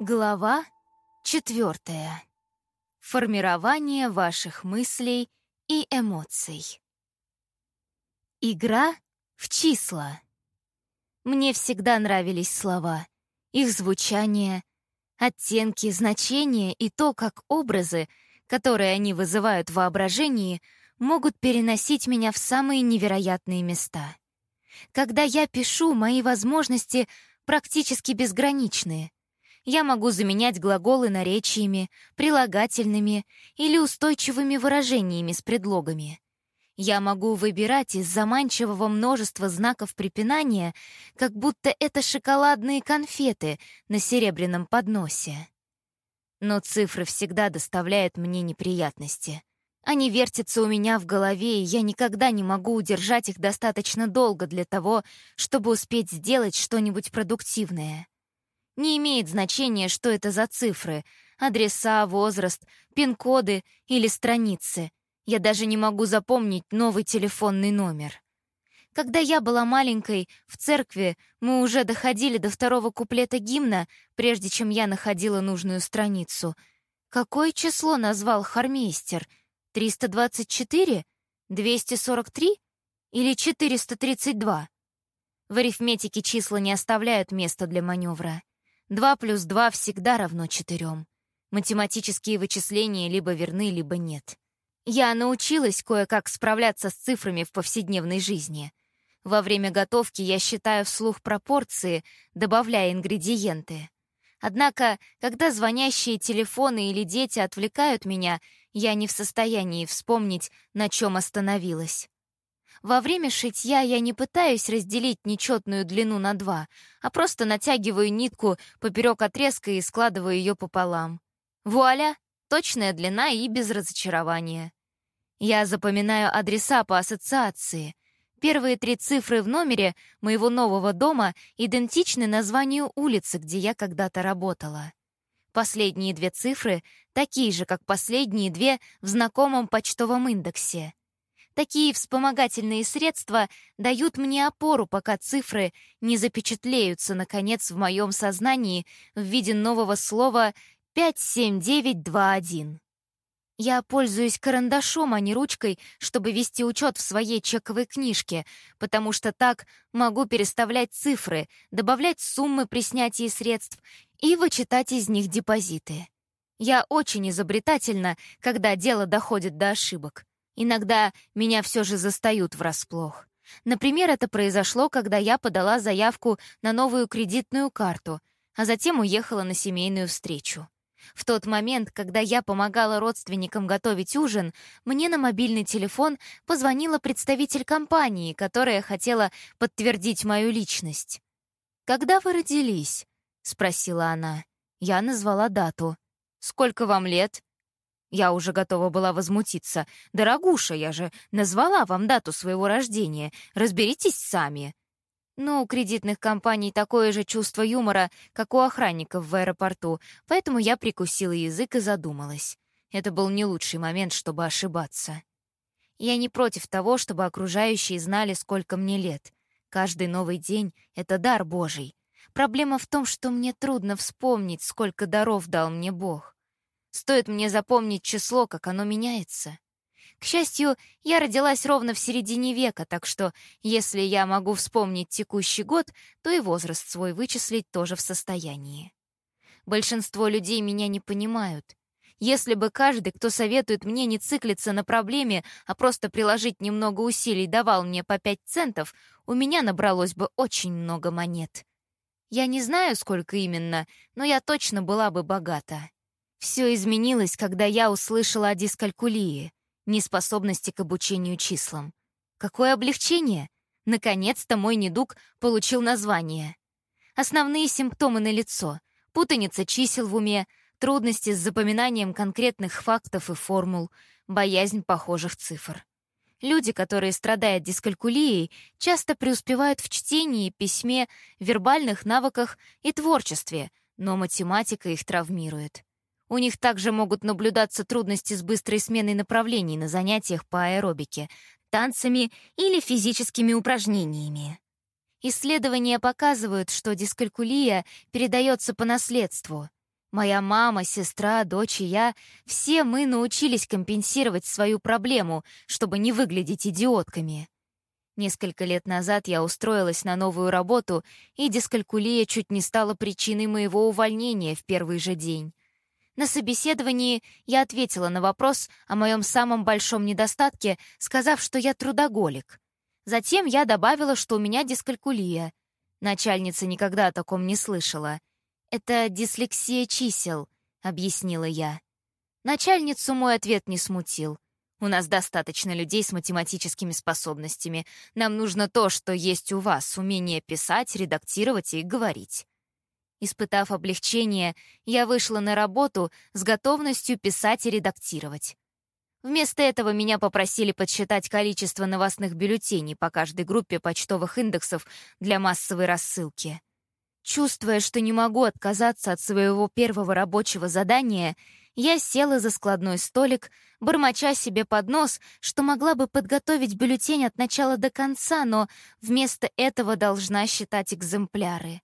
Глава четвертая. Формирование ваших мыслей и эмоций. Игра в числа. Мне всегда нравились слова, их звучание, оттенки, значения и то, как образы, которые они вызывают в воображении, могут переносить меня в самые невероятные места. Когда я пишу, мои возможности практически безграничные — я могу заменять глаголы наречиями, прилагательными или устойчивыми выражениями с предлогами. Я могу выбирать из заманчивого множества знаков препинания, как будто это шоколадные конфеты на серебряном подносе. Но цифры всегда доставляют мне неприятности. Они вертятся у меня в голове, и я никогда не могу удержать их достаточно долго для того, чтобы успеть сделать что-нибудь продуктивное. Не имеет значения, что это за цифры, адреса, возраст, пин-коды или страницы. Я даже не могу запомнить новый телефонный номер. Когда я была маленькой, в церкви мы уже доходили до второго куплета гимна, прежде чем я находила нужную страницу. Какое число назвал хармейстер? 324? 243? Или 432? В арифметике числа не оставляют места для маневра. 2 плюс 2 всегда равно 4. Математические вычисления либо верны, либо нет. Я научилась кое-как справляться с цифрами в повседневной жизни. Во время готовки я считаю вслух пропорции, добавляя ингредиенты. Однако, когда звонящие телефоны или дети отвлекают меня, я не в состоянии вспомнить, на чем остановилась. Во время шитья я не пытаюсь разделить нечетную длину на два, а просто натягиваю нитку поперек отрезка и складываю ее пополам. Вуаля! Точная длина и без разочарования. Я запоминаю адреса по ассоциации. Первые три цифры в номере моего нового дома идентичны названию улицы, где я когда-то работала. Последние две цифры такие же, как последние две в знакомом почтовом индексе. Такие вспомогательные средства дают мне опору, пока цифры не запечатлеются, наконец, в моем сознании в виде нового слова 57921. Я пользуюсь карандашом, а не ручкой, чтобы вести учет в своей чековой книжке, потому что так могу переставлять цифры, добавлять суммы при снятии средств и вычитать из них депозиты. Я очень изобретательна, когда дело доходит до ошибок. Иногда меня все же застают врасплох. Например, это произошло, когда я подала заявку на новую кредитную карту, а затем уехала на семейную встречу. В тот момент, когда я помогала родственникам готовить ужин, мне на мобильный телефон позвонила представитель компании, которая хотела подтвердить мою личность. «Когда вы родились?» — спросила она. Я назвала дату. «Сколько вам лет?» Я уже готова была возмутиться. «Дорогуша, я же назвала вам дату своего рождения. Разберитесь сами». Но у кредитных компаний такое же чувство юмора, как у охранников в аэропорту, поэтому я прикусила язык и задумалась. Это был не лучший момент, чтобы ошибаться. Я не против того, чтобы окружающие знали, сколько мне лет. Каждый новый день — это дар Божий. Проблема в том, что мне трудно вспомнить, сколько даров дал мне Бог. Стоит мне запомнить число, как оно меняется. К счастью, я родилась ровно в середине века, так что если я могу вспомнить текущий год, то и возраст свой вычислить тоже в состоянии. Большинство людей меня не понимают. Если бы каждый, кто советует мне не циклиться на проблеме, а просто приложить немного усилий, давал мне по пять центов, у меня набралось бы очень много монет. Я не знаю, сколько именно, но я точно была бы богата. Все изменилось, когда я услышала о дискалькулии, неспособности к обучению числам. Какое облегчение! Наконец-то мой недуг получил название. Основные симптомы на лицо: путаница чисел в уме, трудности с запоминанием конкретных фактов и формул, боязнь похожих цифр. Люди, которые страдают дискалькулией, часто преуспевают в чтении, письме, вербальных навыках и творчестве, но математика их травмирует. У них также могут наблюдаться трудности с быстрой сменой направлений на занятиях по аэробике, танцами или физическими упражнениями. Исследования показывают, что дискалькулия передается по наследству. Моя мама, сестра, дочь и я — все мы научились компенсировать свою проблему, чтобы не выглядеть идиотками. Несколько лет назад я устроилась на новую работу, и дискалькулия чуть не стала причиной моего увольнения в первый же день. На собеседовании я ответила на вопрос о моем самом большом недостатке, сказав, что я трудоголик. Затем я добавила, что у меня дискалькулия. Начальница никогда о таком не слышала. «Это дислексия чисел», — объяснила я. Начальницу мой ответ не смутил. У нас достаточно людей с математическими способностями. Нам нужно то, что есть у вас, умение писать, редактировать и говорить. Испытав облегчение, я вышла на работу с готовностью писать и редактировать. Вместо этого меня попросили подсчитать количество новостных бюллетеней по каждой группе почтовых индексов для массовой рассылки. Чувствуя, что не могу отказаться от своего первого рабочего задания, я села за складной столик, бормоча себе под нос, что могла бы подготовить бюллетень от начала до конца, но вместо этого должна считать экземпляры.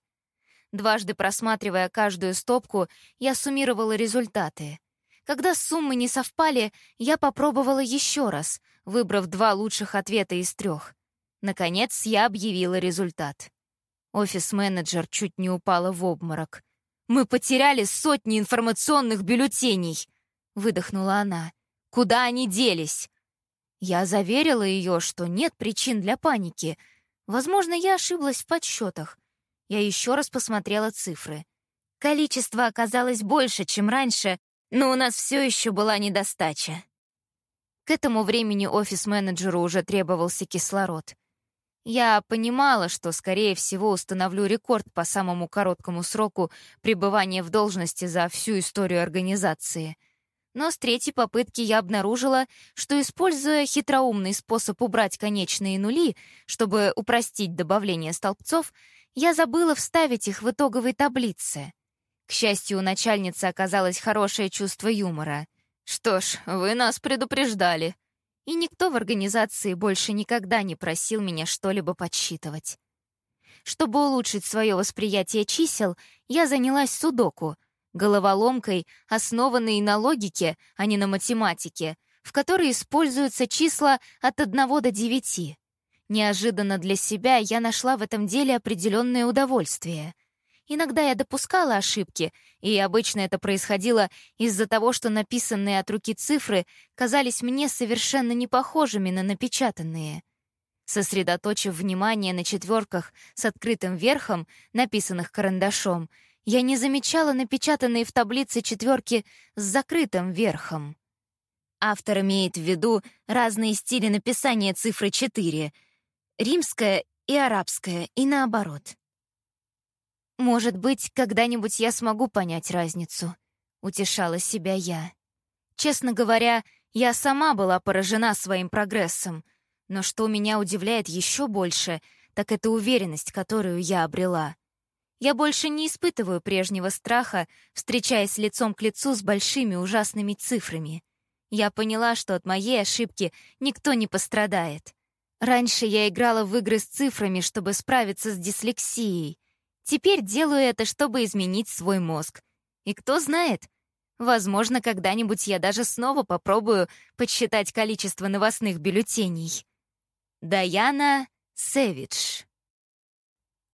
Дважды просматривая каждую стопку, я суммировала результаты. Когда суммы не совпали, я попробовала еще раз, выбрав два лучших ответа из трех. Наконец, я объявила результат. Офис-менеджер чуть не упала в обморок. «Мы потеряли сотни информационных бюллетеней!» — выдохнула она. «Куда они делись?» Я заверила ее, что нет причин для паники. Возможно, я ошиблась в подсчетах. Я еще раз посмотрела цифры. Количество оказалось больше, чем раньше, но у нас все еще была недостача. К этому времени офис-менеджеру уже требовался кислород. Я понимала, что, скорее всего, установлю рекорд по самому короткому сроку пребывания в должности за всю историю организации. Но с третьей попытки я обнаружила, что, используя хитроумный способ убрать конечные нули, чтобы упростить добавление столбцов, я забыла вставить их в итоговой таблице. К счастью, у начальницы оказалось хорошее чувство юмора. «Что ж, вы нас предупреждали», и никто в организации больше никогда не просил меня что-либо подсчитывать. Чтобы улучшить свое восприятие чисел, я занялась судоку, головоломкой, основанной на логике, а не на математике, в которой используются числа от 1 до 9. Неожиданно для себя я нашла в этом деле определенное удовольствие. Иногда я допускала ошибки, и обычно это происходило из-за того, что написанные от руки цифры казались мне совершенно не похожими на напечатанные. Сосредоточив внимание на четверках с открытым верхом, написанных карандашом, я не замечала напечатанные в таблице четверки с закрытым верхом. Автор имеет в виду разные стили написания цифры 4, римская и арабская, и наоборот. «Может быть, когда-нибудь я смогу понять разницу», — утешала себя я. Честно говоря, я сама была поражена своим прогрессом, но что меня удивляет еще больше, так это уверенность, которую я обрела. Я больше не испытываю прежнего страха, встречаясь лицом к лицу с большими ужасными цифрами. Я поняла, что от моей ошибки никто не пострадает. Раньше я играла в игры с цифрами, чтобы справиться с дислексией, Теперь делаю это, чтобы изменить свой мозг. И кто знает, возможно, когда-нибудь я даже снова попробую подсчитать количество новостных бюллетеней. Даяна Севидж